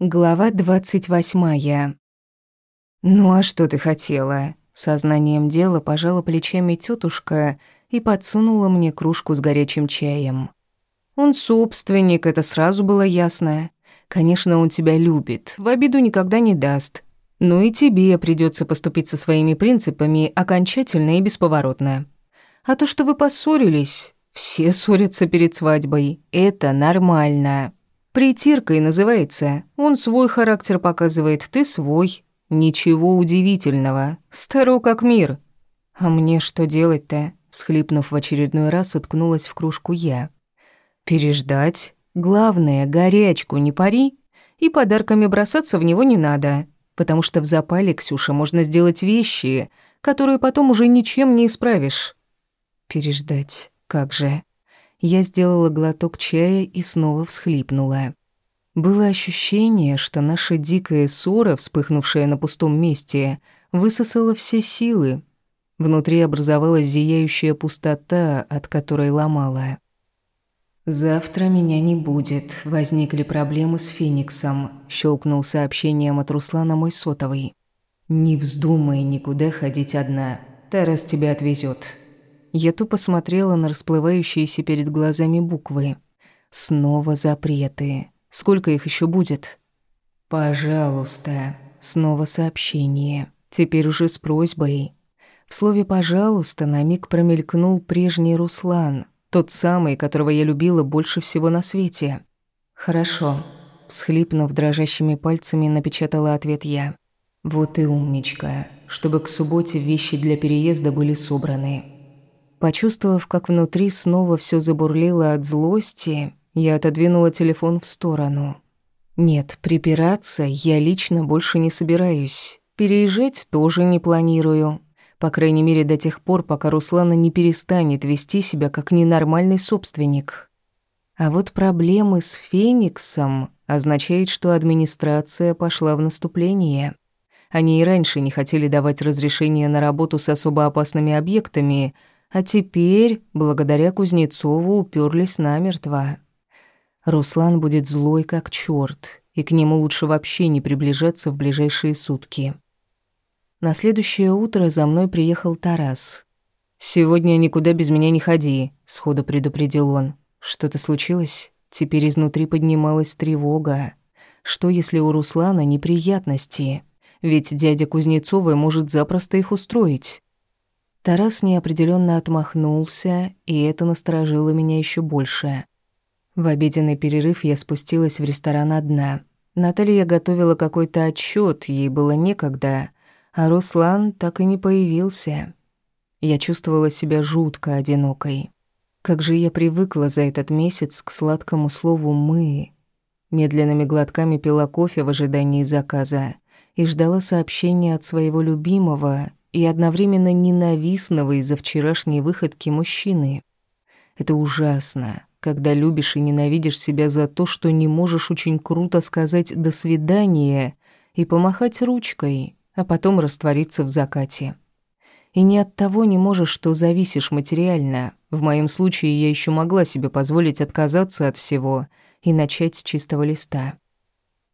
Глава двадцать восьмая. «Ну а что ты хотела?» Сознанием дела пожала плечами тетушка и подсунула мне кружку с горячим чаем. «Он собственник, это сразу было ясно. Конечно, он тебя любит, в обиду никогда не даст. Ну и тебе придется поступить со своими принципами окончательно и бесповоротно. А то, что вы поссорились, все ссорятся перед свадьбой, это нормально». Притиркой называется. Он свой характер показывает, ты свой. Ничего удивительного. Старо как мир. А мне что делать-то? Всхлипнув в очередной раз, уткнулась в кружку я. Переждать. Главное, горячку не пари. И подарками бросаться в него не надо. Потому что в запале, Ксюша, можно сделать вещи, которые потом уже ничем не исправишь. Переждать. Как же. Я сделала глоток чая и снова всхлипнула. Было ощущение, что наша дикая ссора, вспыхнувшая на пустом месте, высосала все силы. Внутри образовалась зияющая пустота, от которой ломала. «Завтра меня не будет. Возникли проблемы с Фениксом», — щелкнул сообщением от Руслана мой сотовый. «Не вздумай никуда ходить одна. Тарас тебя отвезет. Я тупо смотрела на расплывающиеся перед глазами буквы. Снова запреты. Сколько их еще будет? «Пожалуйста». Снова сообщение. Теперь уже с просьбой. В слове «пожалуйста» на миг промелькнул прежний Руслан, тот самый, которого я любила больше всего на свете. «Хорошо», — всхлипнув дрожащими пальцами, напечатала ответ я. «Вот и умничка, чтобы к субботе вещи для переезда были собраны. Почувствовав, как внутри снова все забурлило от злости, я отодвинула телефон в сторону. Нет, припираться я лично больше не собираюсь. Переезжать тоже не планирую. По крайней мере, до тех пор, пока Руслана не перестанет вести себя как ненормальный собственник. А вот проблемы с Фениксом означает, что администрация пошла в наступление. Они и раньше не хотели давать разрешение на работу с особо опасными объектами – а теперь, благодаря Кузнецову, уперлись намертво. Руслан будет злой как чёрт, и к нему лучше вообще не приближаться в ближайшие сутки. На следующее утро за мной приехал Тарас. «Сегодня никуда без меня не ходи», — сходу предупредил он. «Что-то случилось?» Теперь изнутри поднималась тревога. Что, если у Руслана неприятности? Ведь дядя Кузнецова может запросто их устроить. Тарас неопределенно отмахнулся, и это насторожило меня еще больше. В обеденный перерыв я спустилась в ресторан одна. Наталья готовила какой-то отчет, ей было некогда, а Руслан так и не появился. Я чувствовала себя жутко одинокой. Как же я привыкла за этот месяц к сладкому слову «мы». Медленными глотками пила кофе в ожидании заказа и ждала сообщения от своего любимого, и одновременно ненавистного из-за вчерашней выходки мужчины. Это ужасно, когда любишь и ненавидишь себя за то, что не можешь очень круто сказать «до свидания» и помахать ручкой, а потом раствориться в закате. И не от того не можешь, что зависишь материально. В моем случае я еще могла себе позволить отказаться от всего и начать с чистого листа.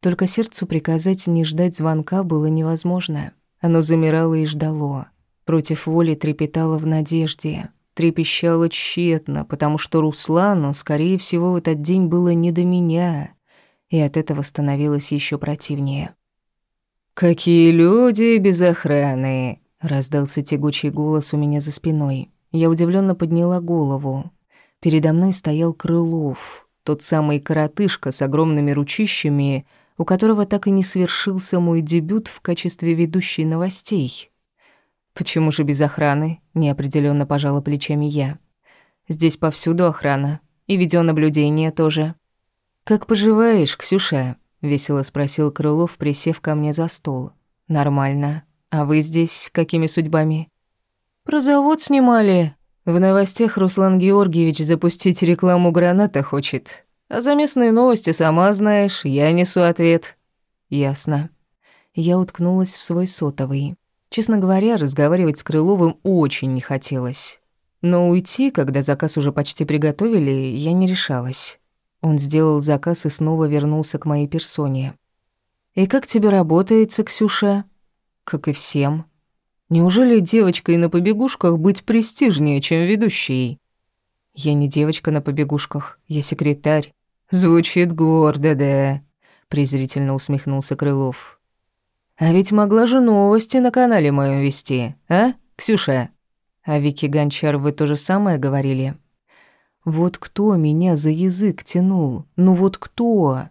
Только сердцу приказать не ждать звонка было невозможно. Оно замирало и ждало. Против воли трепетало в надежде. Трепещало тщетно, потому что Руслану, скорее всего, в этот день было не до меня. И от этого становилось еще противнее. «Какие люди без охраны!» — раздался тягучий голос у меня за спиной. Я удивленно подняла голову. Передо мной стоял Крылов, тот самый коротышка с огромными ручищами — у которого так и не свершился мой дебют в качестве ведущей новостей. Почему же без охраны? неопределенно пожала плечами я. Здесь повсюду охрана, и видеонаблюдение тоже. Как поживаешь, Ксюша? весело спросил Крылов, присев ко мне за стол. Нормально. А вы здесь какими судьбами? Про завод снимали. В новостях Руслан Георгиевич запустить рекламу граната хочет. А за местные новости, сама знаешь, я несу ответ». «Ясно». Я уткнулась в свой сотовый. Честно говоря, разговаривать с Крыловым очень не хотелось. Но уйти, когда заказ уже почти приготовили, я не решалась. Он сделал заказ и снова вернулся к моей персоне. «И как тебе работается, Ксюша?» «Как и всем». «Неужели девочкой на побегушках быть престижнее, чем ведущей?» «Я не девочка на побегушках, я секретарь». «Звучит гордо, да», — презрительно усмехнулся Крылов. «А ведь могла же новости на канале моем вести, а, Ксюша?» «А Вики Гончар вы то же самое говорили?» «Вот кто меня за язык тянул? Ну вот кто?»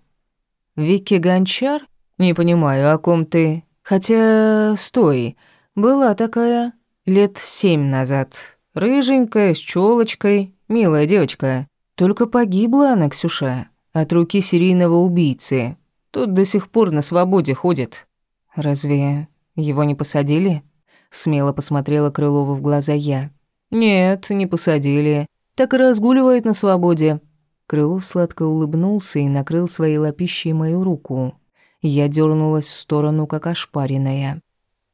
«Вики Гончар? Не понимаю, о ком ты? Хотя, стой, была такая лет семь назад. Рыженькая, с челочкой, милая девочка. Только погибла она, Ксюша, от руки серийного убийцы. Тут до сих пор на свободе ходит. Разве его не посадили? Смело посмотрела Крылова в глаза я. Нет, не посадили. Так и разгуливает на свободе. Крылов сладко улыбнулся и накрыл своей лапищей мою руку. Я дернулась в сторону, как ошпаренная.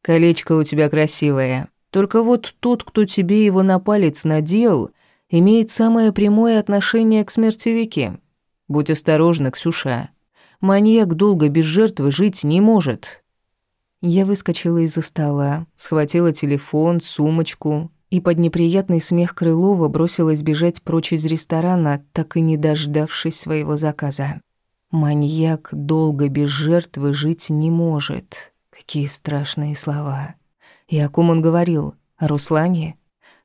«Колечко у тебя красивое. Только вот тот, кто тебе его на палец надел, имеет самое прямое отношение к смерти Вики. Будь осторожна, Ксюша. Маньяк долго без жертвы жить не может». Я выскочила из-за стола, схватила телефон, сумочку и под неприятный смех Крылова бросилась бежать прочь из ресторана, так и не дождавшись своего заказа. Маньяк долго без жертвы жить не может. Какие страшные слова. И о ком он говорил? О Руслане?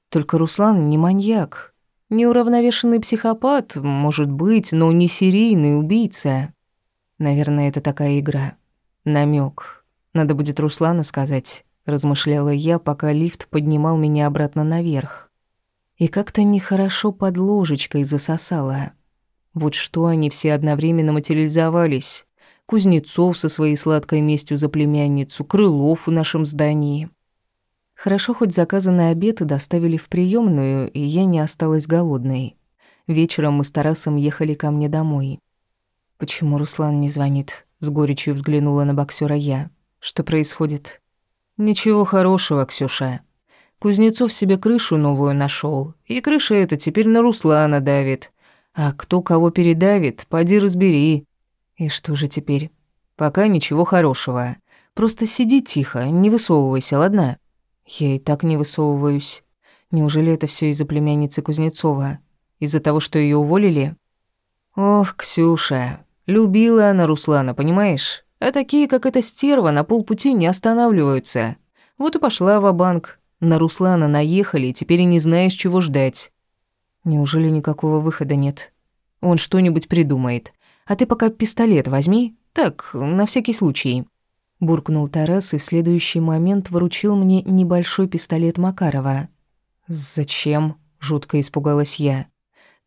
Только Руслан не маньяк. Неуравновешенный психопат, может быть, но не серийный убийца. Наверное, это такая игра. Намек. Надо будет Руслану сказать, размышляла я, пока лифт поднимал меня обратно наверх. И как-то нехорошо под ложечкой засосало. Вот что они все одновременно материализовались. Кузнецов со своей сладкой местью за племянницу, Крылов в нашем здании. Хорошо, хоть заказанный обед доставили в приемную, и я не осталась голодной. Вечером мы с Тарасом ехали ко мне домой. «Почему Руслан не звонит?» — с горечью взглянула на боксера я. «Что происходит?» «Ничего хорошего, Ксюша. Кузнецов себе крышу новую нашел, и крыша эта теперь на Руслана давит. А кто кого передавит, поди разбери. И что же теперь? Пока ничего хорошего. Просто сиди тихо, не высовывайся, ладно? Я и так не высовываюсь. Неужели это все из-за племянницы Кузнецова? Из-за того, что ее уволили? Ох, Ксюша, любила она Руслана, понимаешь? А такие, как эта стерва, на полпути не останавливаются. Вот и пошла в банк На Руслана наехали, теперь и не знаешь, чего ждать. Неужели никакого выхода нет? Он что-нибудь придумает. А ты пока пистолет возьми, так, на всякий случай. Буркнул Тарас и в следующий момент вручил мне небольшой пистолет Макарова. «Зачем?» – жутко испугалась я.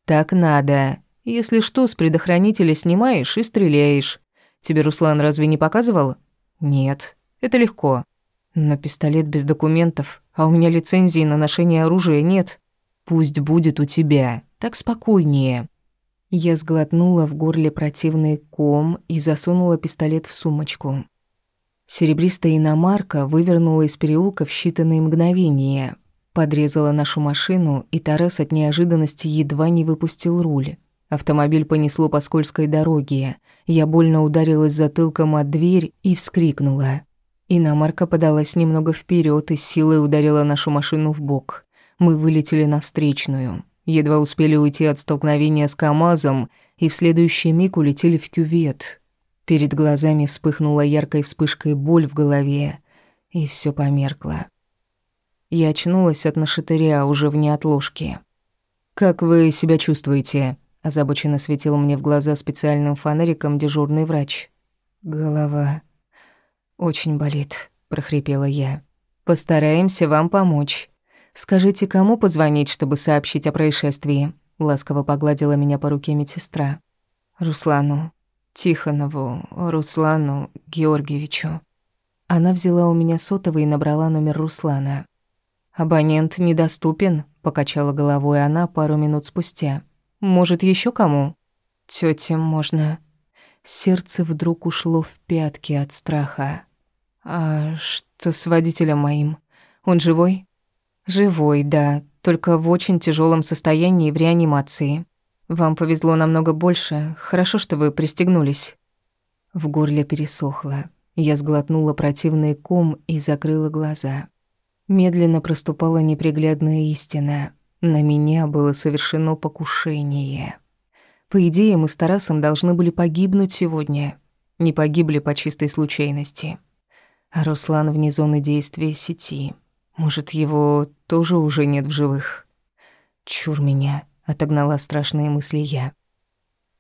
«Так надо. Если что, с предохранителя снимаешь и стреляешь. Тебе Руслан разве не показывал?» «Нет. Это легко. Но пистолет без документов, а у меня лицензии на ношение оружия нет. Пусть будет у тебя, так спокойнее». Я сглотнула в горле противный ком и засунула пистолет в сумочку. Серебристая иномарка вывернула из переулка в считанные мгновения, подрезала нашу машину, и Тарас от неожиданности едва не выпустил руль. Автомобиль понесло по скользкой дороге. Я больно ударилась затылком от дверь и вскрикнула. Иномарка подалась немного вперед и силой ударила нашу машину в бок. Мы вылетели на встречную. Едва успели уйти от столкновения с КАМАЗом и в следующий миг улетели в кювет. Перед глазами вспыхнула яркой вспышкой боль в голове, и все померкло. Я очнулась от нашатыря уже в неотложке. «Как вы себя чувствуете?» – озабоченно светил мне в глаза специальным фонариком дежурный врач. «Голова очень болит», – прохрипела я. «Постараемся вам помочь». «Скажите, кому позвонить, чтобы сообщить о происшествии?» Ласково погладила меня по руке медсестра. «Руслану. Тихонову. Руслану Георгиевичу». Она взяла у меня сотовый и набрала номер Руслана. «Абонент недоступен», — покачала головой она пару минут спустя. «Может, еще кому?» «Тёте можно». Сердце вдруг ушло в пятки от страха. «А что с водителем моим? Он живой?» Живой, да, только в очень тяжелом состоянии в реанимации. Вам повезло намного больше. Хорошо, что вы пристегнулись. В горле пересохло. Я сглотнула противный ком и закрыла глаза. Медленно проступала неприглядная истина. На меня было совершено покушение. По идее, мы с Тарасом должны были погибнуть сегодня. Не погибли по чистой случайности. А Руслан вне зоны действия сети. Может, его тоже уже нет в живых? Чур меня, отогнала страшные мысли я.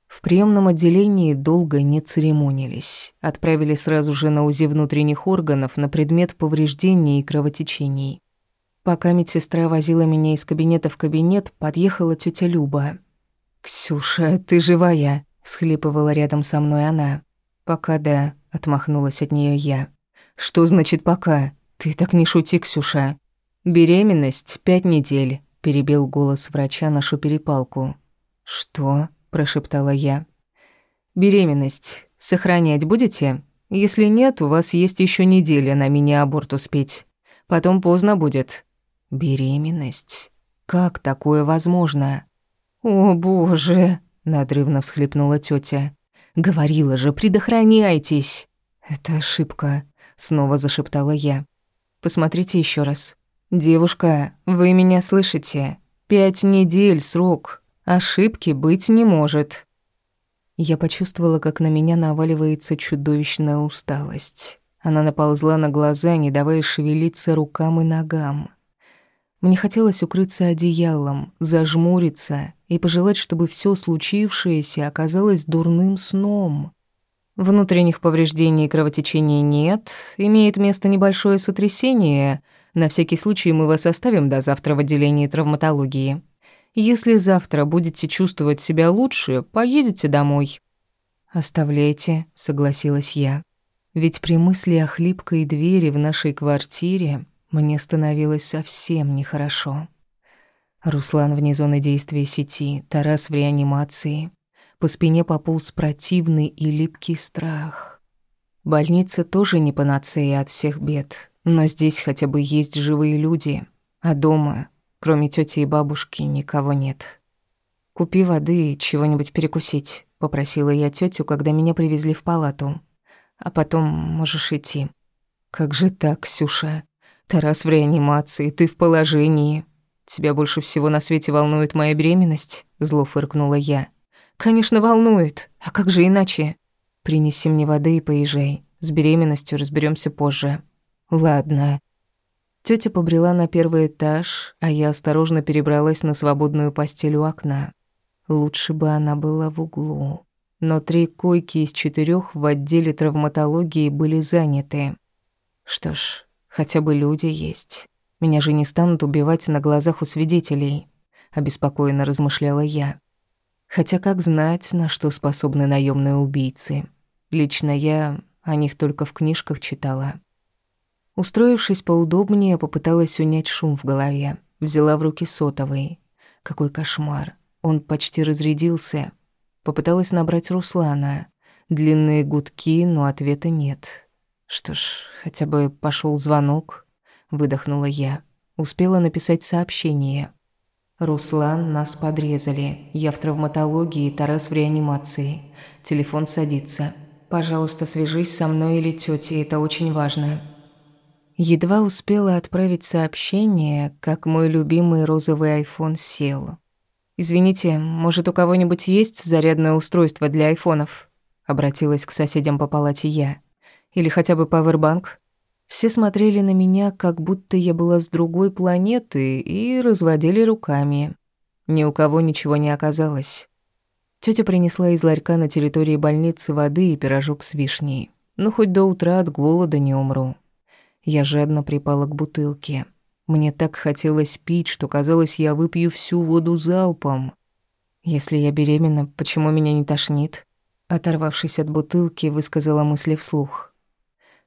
В приемном отделении долго не церемонились. Отправили сразу же на УЗИ внутренних органов на предмет повреждений и кровотечений. Пока медсестра возила меня из кабинета в кабинет, подъехала тетя Люба. «Ксюша, ты живая?» – схлипывала рядом со мной она. «Пока да», – отмахнулась от нее я. «Что значит «пока»? Ты так не шути, Ксюша». «Беременность пять недель», – перебил голос врача нашу перепалку. «Что?» – прошептала я. «Беременность сохранять будете? Если нет, у вас есть еще неделя на мини-аборт успеть. Потом поздно будет». «Беременность? Как такое возможно?» «О, боже!» — надрывно всхлипнула тетя. «Говорила же, предохраняйтесь!» «Это ошибка», — снова зашептала я. «Посмотрите еще раз. Девушка, вы меня слышите? Пять недель срок. Ошибки быть не может». Я почувствовала, как на меня наваливается чудовищная усталость. Она наползла на глаза, не давая шевелиться рукам и ногам. Мне хотелось укрыться одеялом, зажмуриться и пожелать, чтобы все случившееся оказалось дурным сном. Внутренних повреждений и кровотечения нет, имеет место небольшое сотрясение. На всякий случай мы вас оставим до завтра в отделении травматологии. Если завтра будете чувствовать себя лучше, поедете домой». «Оставляйте», — согласилась я. «Ведь при мысли о хлипкой двери в нашей квартире мне становилось совсем нехорошо». Руслан вне зоны действия сети, Тарас в реанимации. По спине пополз противный и липкий страх. Больница тоже не панацея от всех бед, но здесь хотя бы есть живые люди, а дома Кроме тети и бабушки никого нет. «Купи воды и чего-нибудь перекусить», — попросила я тетю, когда меня привезли в палату. «А потом можешь идти». «Как же так, Ксюша? Тарас в реанимации, ты в положении. Тебя больше всего на свете волнует моя беременность?» — зло фыркнула я. «Конечно, волнует. А как же иначе?» «Принеси мне воды и поезжай. С беременностью разберемся позже». «Ладно», Тётя побрела на первый этаж, а я осторожно перебралась на свободную постель у окна. Лучше бы она была в углу. Но три койки из четырёх в отделе травматологии были заняты. Что ж, хотя бы люди есть. Меня же не станут убивать на глазах у свидетелей, обеспокоенно размышляла я. Хотя как знать, на что способны наёмные убийцы. Лично я о них только в книжках читала. Устроившись поудобнее, попыталась унять шум в голове. Взяла в руки сотовый. Какой кошмар. Он почти разрядился. Попыталась набрать Руслана. Длинные гудки, но ответа нет. Что ж, хотя бы пошел звонок. Выдохнула я. Успела написать сообщение. «Руслан, нас подрезали. Я в травматологии, Тарас в реанимации. Телефон садится. Пожалуйста, свяжись со мной или тетей, это очень важно». Едва успела отправить сообщение, как мой любимый розовый айфон сел. «Извините, может, у кого-нибудь есть зарядное устройство для айфонов?» Обратилась к соседям по палате я. «Или хотя бы пауэрбанк?» Все смотрели на меня, как будто я была с другой планеты, и разводили руками. Ни у кого ничего не оказалось. Тётя принесла из ларька на территории больницы воды и пирожок с вишней. Ну, хоть до утра от голода не умру. Я жадно припала к бутылке. Мне так хотелось пить, что казалось, я выпью всю воду залпом. Если я беременна, почему меня не тошнит? Оторвавшись от бутылки, высказала мысли вслух.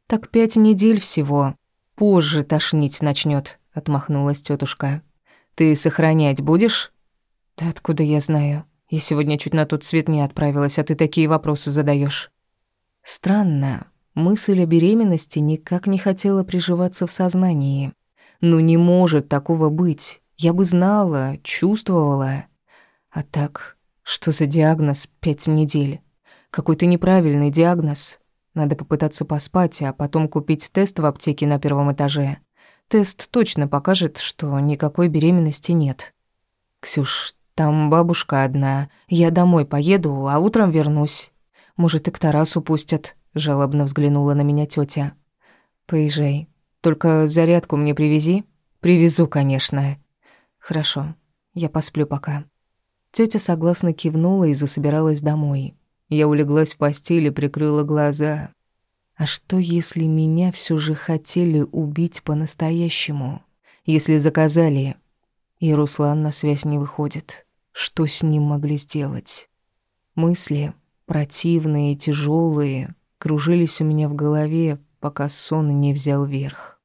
Так пять недель всего. Позже тошнить начнет, отмахнулась тетушка. Ты сохранять будешь? Да откуда я знаю? Я сегодня чуть на тот свет не отправилась, а ты такие вопросы задаешь. Странно. Мысль о беременности никак не хотела приживаться в сознании. Ну не может такого быть. Я бы знала, чувствовала. А так, что за диагноз пять недель? Какой-то неправильный диагноз. Надо попытаться поспать, а потом купить тест в аптеке на первом этаже. Тест точно покажет, что никакой беременности нет. Ксюш, там бабушка одна. Я домой поеду, а утром вернусь. Может, и к Тарасу пустят, жалобно взглянула на меня тётя. Поезжай. Только зарядку мне привези. Привезу, конечно. Хорошо. Я посплю пока. Тётя согласно кивнула и засобиралась домой. Я улеглась в постели, прикрыла глаза. А что, если меня все же хотели убить по-настоящему? Если заказали, и Руслан на связь не выходит? Что с ним могли сделать? Мысли, противные и тяжелые, кружились у меня в голове, пока сон не взял верх.